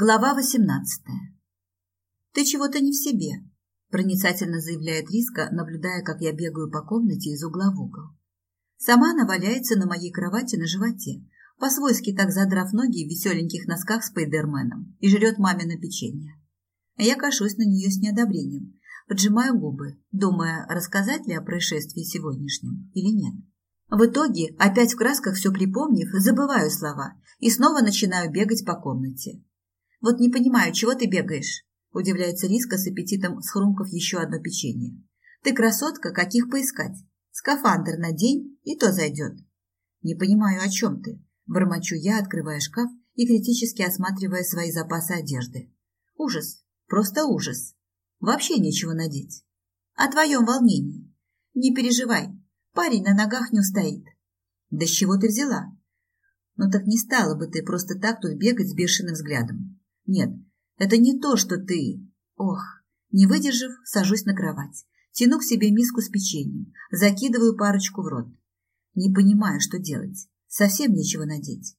Глава 18. «Ты чего-то не в себе», – проницательно заявляет Риска, наблюдая, как я бегаю по комнате из угла в угол. Сама она валяется на моей кровати на животе, по-свойски так задрав ноги в веселеньких носках с пейдерменом, и жрет мамино печенье. Я кашусь на нее с неодобрением, поджимаю губы, думая, рассказать ли о происшествии сегодняшнем или нет. В итоге, опять в красках все припомнив, забываю слова и снова начинаю бегать по комнате. Вот не понимаю, чего ты бегаешь? Удивляется Риска с аппетитом, схрумкав еще одно печенье. Ты красотка, каких поискать? Скафандр надень, и то зайдет. Не понимаю, о чем ты. Бормочу я, открывая шкаф и критически осматривая свои запасы одежды. Ужас, просто ужас. Вообще нечего надеть. О твоем волнении. Не переживай, парень на ногах не устоит. Да с чего ты взяла? Ну так не стала бы ты просто так тут бегать с бешеным взглядом. Нет, это не то, что ты. Ох, не выдержав, сажусь на кровать. Тяну к себе миску с печеньем, закидываю парочку в рот. Не понимаю, что делать. Совсем нечего надеть.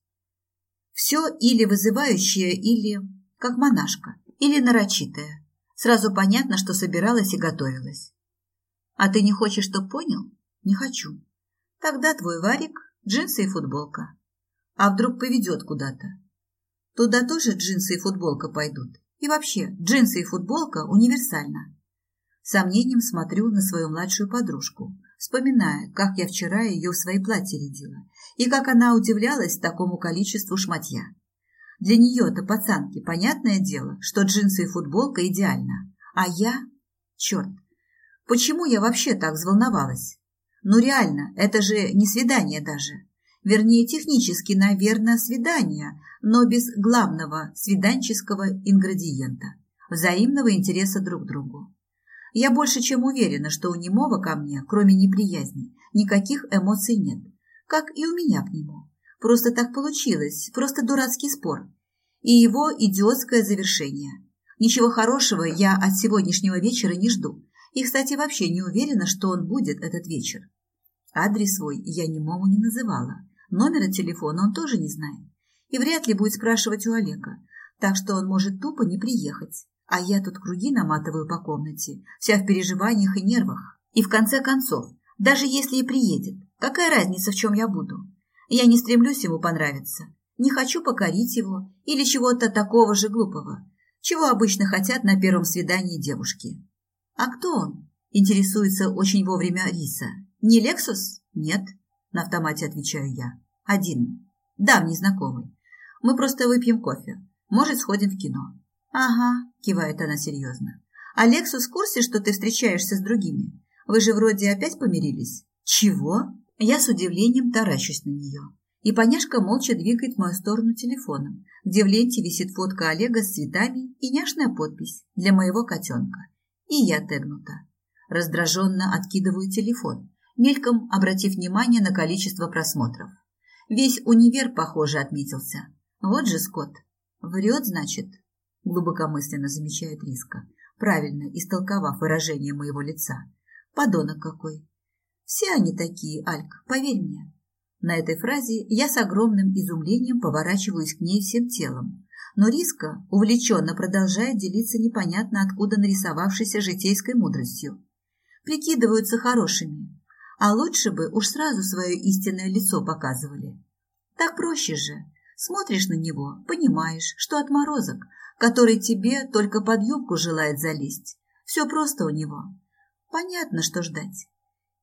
Все или вызывающее, или как монашка, или нарочитое. Сразу понятно, что собиралась и готовилась. А ты не хочешь, чтоб понял? Не хочу. Тогда твой варик, джинсы и футболка. А вдруг поведет куда-то? Туда тоже джинсы и футболка пойдут. И вообще, джинсы и футболка универсально. Сомнением смотрю на свою младшую подружку, вспоминая, как я вчера ее в свои платья рядила, и как она удивлялась такому количеству шматья. Для нее-то, пацанки, понятное дело, что джинсы и футболка идеально. А я... Черт, почему я вообще так взволновалась? Ну реально, это же не свидание даже. Вернее, технически, наверное, свидание, но без главного свиданческого ингредиента – взаимного интереса друг к другу. Я больше чем уверена, что у немого ко мне, кроме неприязни, никаких эмоций нет, как и у меня к нему. Просто так получилось, просто дурацкий спор. И его идиотское завершение. Ничего хорошего я от сегодняшнего вечера не жду. И, кстати, вообще не уверена, что он будет этот вечер. Адрес свой я немому не называла. Номера телефона он тоже не знает и вряд ли будет спрашивать у Олега, так что он может тупо не приехать. А я тут круги наматываю по комнате, вся в переживаниях и нервах. И в конце концов, даже если и приедет, какая разница, в чем я буду? Я не стремлюсь ему понравиться, не хочу покорить его или чего-то такого же глупого, чего обычно хотят на первом свидании девушки. А кто он? Интересуется очень вовремя Риса. Не Лексус? Нет, на автомате отвечаю я. Один. Да, мне знакомый. Мы просто выпьем кофе. Может, сходим в кино». «Ага», – кивает она серьезно. «Алексус в курсе, что ты встречаешься с другими? Вы же вроде опять помирились?» «Чего?» Я с удивлением таращусь на нее. И поняшка молча двигает в мою сторону телефоном, где в ленте висит фотка Олега с цветами и няшная подпись для моего котенка. И я тегнута. Раздраженно откидываю телефон, мельком обратив внимание на количество просмотров. Весь универ, похоже, отметился. Вот же Скотт. Врет, значит, глубокомысленно замечает Риска, правильно истолковав выражение моего лица. Подонок какой. Все они такие, Альк, поверь мне. На этой фразе я с огромным изумлением поворачиваюсь к ней всем телом. Но Риска увлеченно продолжает делиться непонятно откуда нарисовавшейся житейской мудростью. Прикидываются хорошими, а лучше бы уж сразу свое истинное лицо показывали. Так проще же, Смотришь на него, понимаешь, что отморозок, который тебе только под юбку желает залезть. Все просто у него. Понятно, что ждать.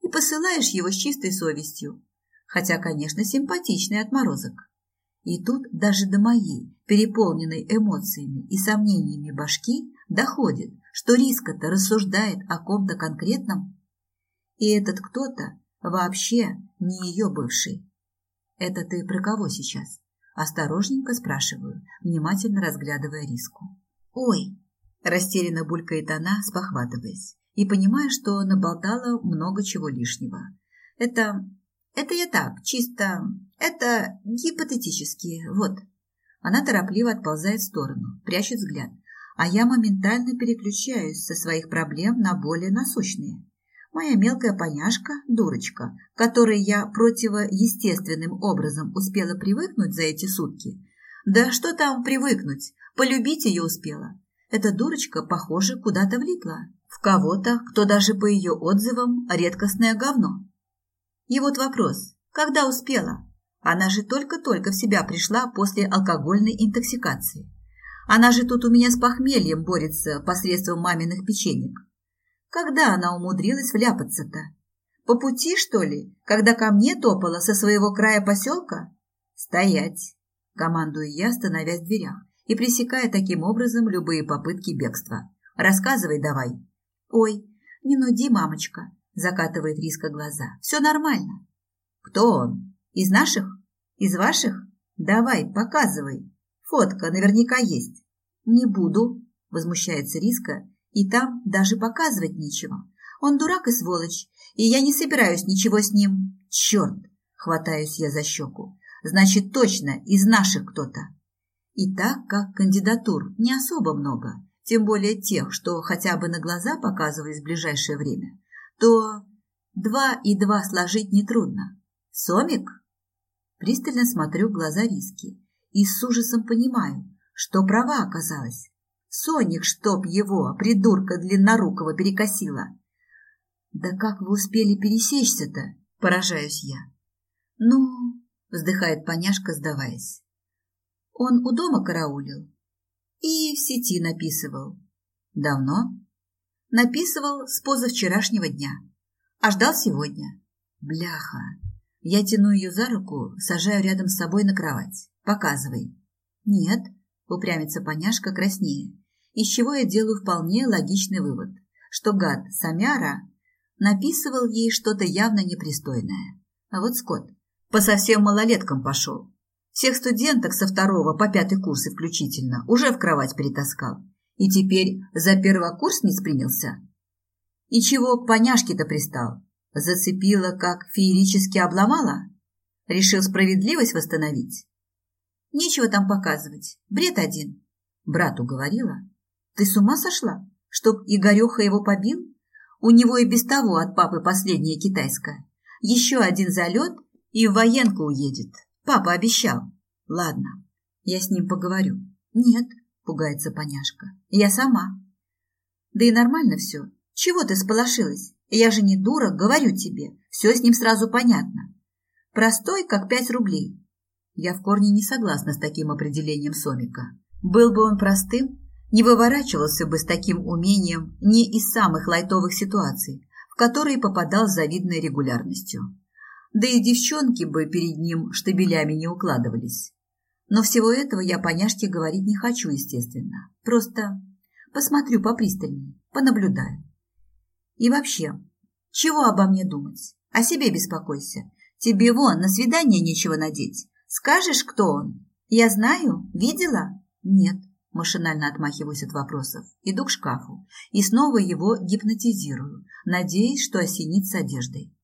И посылаешь его с чистой совестью. Хотя, конечно, симпатичный отморозок. И тут даже до моей, переполненной эмоциями и сомнениями башки, доходит, что Риска-то рассуждает о ком-то конкретном. И этот кто-то вообще не ее бывший. Это ты про кого сейчас? Осторожненько спрашиваю, внимательно разглядывая риску. «Ой!» – растерянно булькает она, спохватываясь, и понимая, что наболтала много чего лишнего. «Это... это я так, чисто... это гипотетически, вот». Она торопливо отползает в сторону, прячет взгляд, а я моментально переключаюсь со своих проблем на более насущные. Моя мелкая поняшка, дурочка, которой я противоестественным образом успела привыкнуть за эти сутки. Да что там привыкнуть? Полюбить ее успела. Эта дурочка, похоже, куда-то влипла. В кого-то, кто даже по ее отзывам редкостное говно. И вот вопрос, когда успела? Она же только-только в себя пришла после алкогольной интоксикации. Она же тут у меня с похмельем борется посредством маминых печенек. Когда она умудрилась вляпаться-то? По пути, что ли, когда ко мне топала со своего края поселка? Стоять, командую я, становясь в дверях и пресекая таким образом любые попытки бегства. Рассказывай давай. Ой, не нуди, мамочка, закатывает Риска глаза. Все нормально. Кто он? Из наших? Из ваших? Давай, показывай. Фотка наверняка есть. Не буду, возмущается Риска, и там даже показывать нечего. Он дурак и сволочь, и я не собираюсь ничего с ним. Черт, хватаюсь я за щеку. Значит, точно из наших кто-то. И так как кандидатур не особо много, тем более тех, что хотя бы на глаза показывались в ближайшее время, то два и два сложить нетрудно. Сомик? Пристально смотрю в глаза Риски и с ужасом понимаю, что права оказалась. Соник, чтоб его, придурка длиннорукого, перекосила. Да как вы успели пересечься-то? Поражаюсь я. Ну, вздыхает поняшка, сдаваясь. Он у дома караулил и в сети написывал. Давно? Написывал с позавчерашнего дня, а ждал сегодня. Бляха, я тяну ее за руку, сажаю рядом с собой на кровать. Показывай. Нет, упрямится поняшка краснее, из чего я делаю вполне логичный вывод, что гад Самяра написывал ей что-то явно непристойное. А вот Скотт по совсем малолеткам пошел. Всех студенток со второго по пятый курсы включительно уже в кровать перетаскал. И теперь за первокурсниц принялся. И чего к поняшке-то пристал? Зацепила, как феерически обломала? Решил справедливость восстановить? Нечего там показывать. Бред один. Брату говорила. Ты с ума сошла? Чтоб Игореха его побил? У него и без того от папы последняя китайская. Еще один залет и в военку уедет. Папа обещал. Ладно, я с ним поговорю. Нет, пугается поняшка. Я сама. Да и нормально все. Чего ты сполошилась? Я же не дура, говорю тебе, все с ним сразу понятно. Простой, как пять рублей. Я в корне не согласна с таким определением Сомика. Был бы он простым, не выворачивался бы с таким умением не из самых лайтовых ситуаций, в которые попадал с завидной регулярностью. Да и девчонки бы перед ним штабелями не укладывались. Но всего этого я поняшке говорить не хочу, естественно. Просто посмотрю попристальнее, понаблюдаю. И вообще, чего обо мне думать? О себе беспокойся. Тебе вон на свидание нечего надеть. Скажешь, кто он? Я знаю, видела? Нет. Машинально отмахиваюсь от вопросов. Иду к шкафу и снова его гипнотизирую, надеясь, что осенит с одеждой.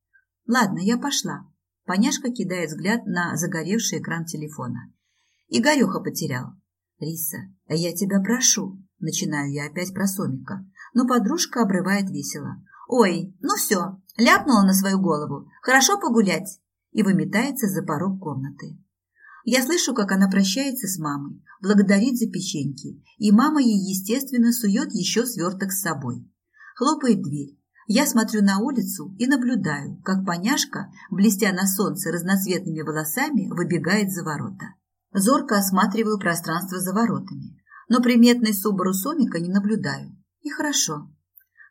Ладно, я пошла. Поняшка кидает взгляд на загоревший экран телефона. Игореха потерял. Риса, я тебя прошу. Начинаю я опять про Сомика но подружка обрывает весело. «Ой, ну все, ляпнула на свою голову. Хорошо погулять!» И выметается за порог комнаты. Я слышу, как она прощается с мамой, благодарит за печеньки, и мама ей, естественно, сует еще сверток с собой. Хлопает дверь. Я смотрю на улицу и наблюдаю, как поняшка, блестя на солнце разноцветными волосами, выбегает за ворота. Зорко осматриваю пространство за воротами, но приметной Субару Сомика не наблюдаю. И хорошо.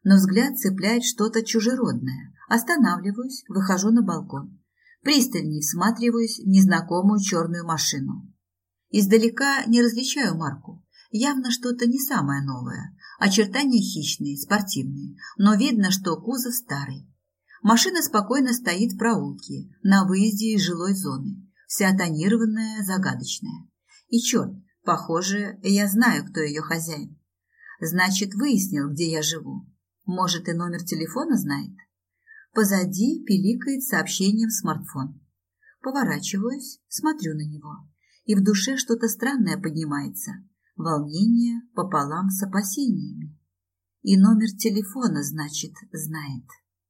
Но взгляд цепляет что-то чужеродное. Останавливаюсь, выхожу на балкон. Пристальней всматриваюсь в незнакомую черную машину. Издалека не различаю марку. Явно что-то не самое новое. Очертания хищные, спортивные, но видно, что кузов старый. Машина спокойно стоит в проулке, на выезде из жилой зоны, вся тонированная, загадочная. И черт, похоже, я знаю, кто ее хозяин. Значит, выяснил, где я живу. Может, и номер телефона знает. Позади пиликает сообщением смартфон. Поворачиваюсь, смотрю на него. И в душе что-то странное поднимается. Волнение пополам с опасениями. И номер телефона, значит, знает.